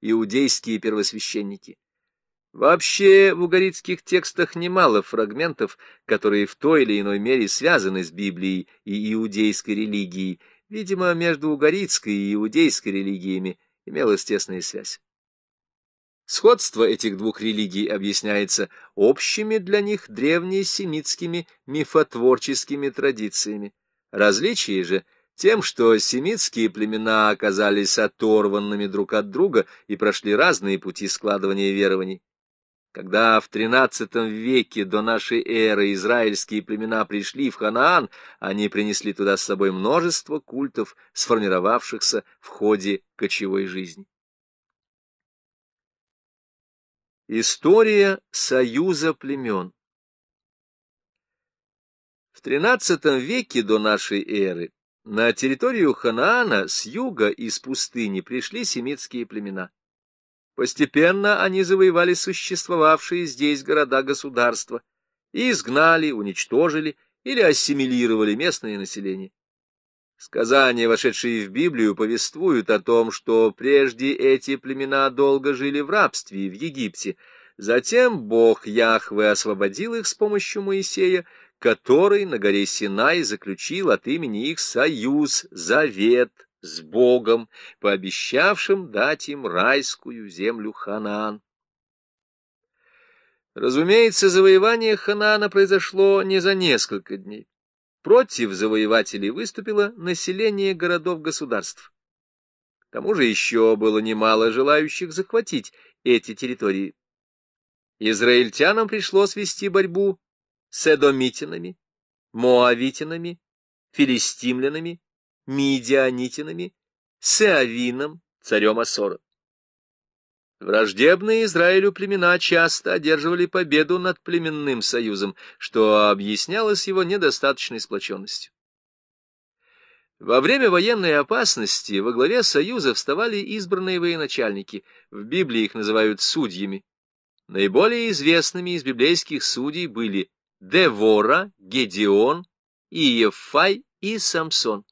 иудейские первосвященники. Вообще в угорицких текстах немало фрагментов, которые в той или иной мере связаны с Библией и иудейской религией. Видимо, между угорицкой и иудейской религиями имелась тесная связь. Сходство этих двух религий объясняется общими для них древнесемитскими мифотворческими традициями. Различие же тем, что семитские племена оказались оторванными друг от друга и прошли разные пути складывания верований. Когда в XIII веке до нашей эры израильские племена пришли в Ханаан, они принесли туда с собой множество культов, сформировавшихся в ходе кочевой жизни. История союза племен В XIII веке до нашей эры на территорию Ханаана с юга из пустыни пришли семитские племена. Постепенно они завоевали существовавшие здесь города-государства и изгнали, уничтожили или ассимилировали местное население. Сказания, вошедшие в Библию, повествуют о том, что прежде эти племена долго жили в рабстве в Египте, затем Бог Яхве освободил их с помощью Моисея, который на горе Синай заключил от имени их союз, завет, с Богом, пообещавшим дать им райскую землю Ханаан. Разумеется, завоевание Ханаана произошло не за несколько дней. Против завоевателей выступило население городов-государств. К тому же еще было немало желающих захватить эти территории. Израильтянам пришлось вести борьбу с эдомитинами, моавитинами, филистимлянами мидианитинами, Сеавином, царем Асора. Враждебные Израилю племена часто одерживали победу над племенным союзом, что объяснялось его недостаточной сплоченностью. Во время военной опасности во главе союза вставали избранные военачальники, в Библии их называют судьями. Наиболее известными из библейских судей были Девора, Гедеон, Иефай и Самсон.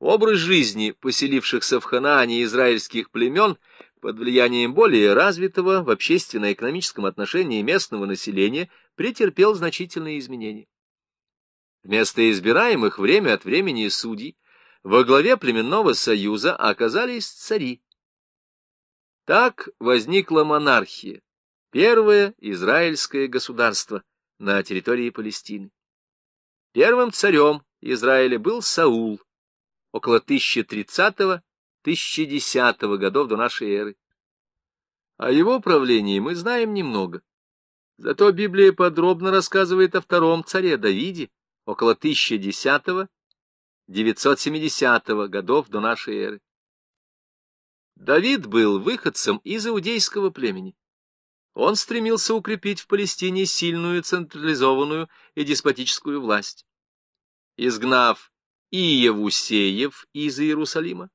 Образ жизни поселившихся в Ханаане израильских племен под влиянием более развитого в общественно-экономическом отношении местного населения претерпел значительные изменения. Вместо избираемых время от времени судей во главе племенного союза оказались цари. Так возникла монархия, первое израильское государство на территории Палестины. Первым царем Израиля был Саул, около 1030-1010 годов до нашей эры. О его правлении мы знаем немного. Зато Библия подробно рассказывает о втором царе Давиде, около 1010-970 годов до нашей эры. Давид был выходцем из иудейского племени. Он стремился укрепить в Палестине сильную централизованную и деспотическую власть. Изгнав Иевусеев из Иерусалима.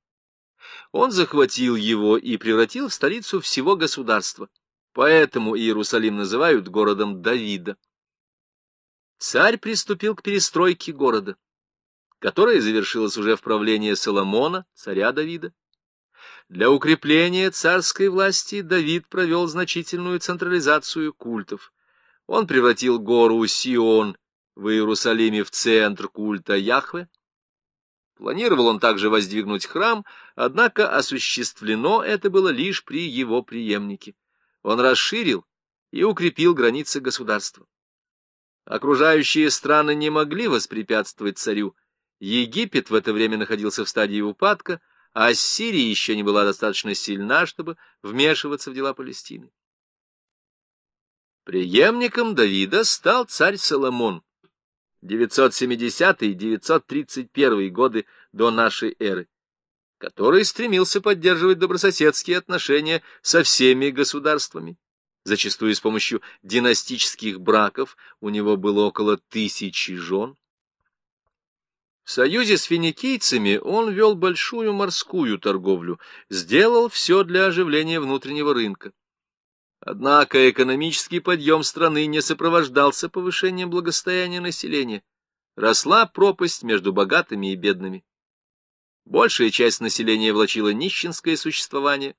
Он захватил его и превратил в столицу всего государства, поэтому Иерусалим называют городом Давида. Царь приступил к перестройке города, которая завершилась уже в правлении Соломона, царя Давида. Для укрепления царской власти Давид провел значительную централизацию культов. Он превратил гору Сион в Иерусалиме в центр культа Яхве, Планировал он также воздвигнуть храм, однако осуществлено это было лишь при его преемнике. Он расширил и укрепил границы государства. Окружающие страны не могли воспрепятствовать царю. Египет в это время находился в стадии упадка, а Сирия еще не была достаточно сильна, чтобы вмешиваться в дела Палестины. Преемником Давида стал царь Соломон, 970-931 годы до нашей эры, который стремился поддерживать добрососедские отношения со всеми государствами. Зачастую с помощью династических браков у него было около тысячи жен. В союзе с финикийцами он вел большую морскую торговлю, сделал все для оживления внутреннего рынка. Однако экономический подъем страны не сопровождался повышением благосостояния населения. Росла пропасть между богатыми и бедными. Большая часть населения влачила нищенское существование,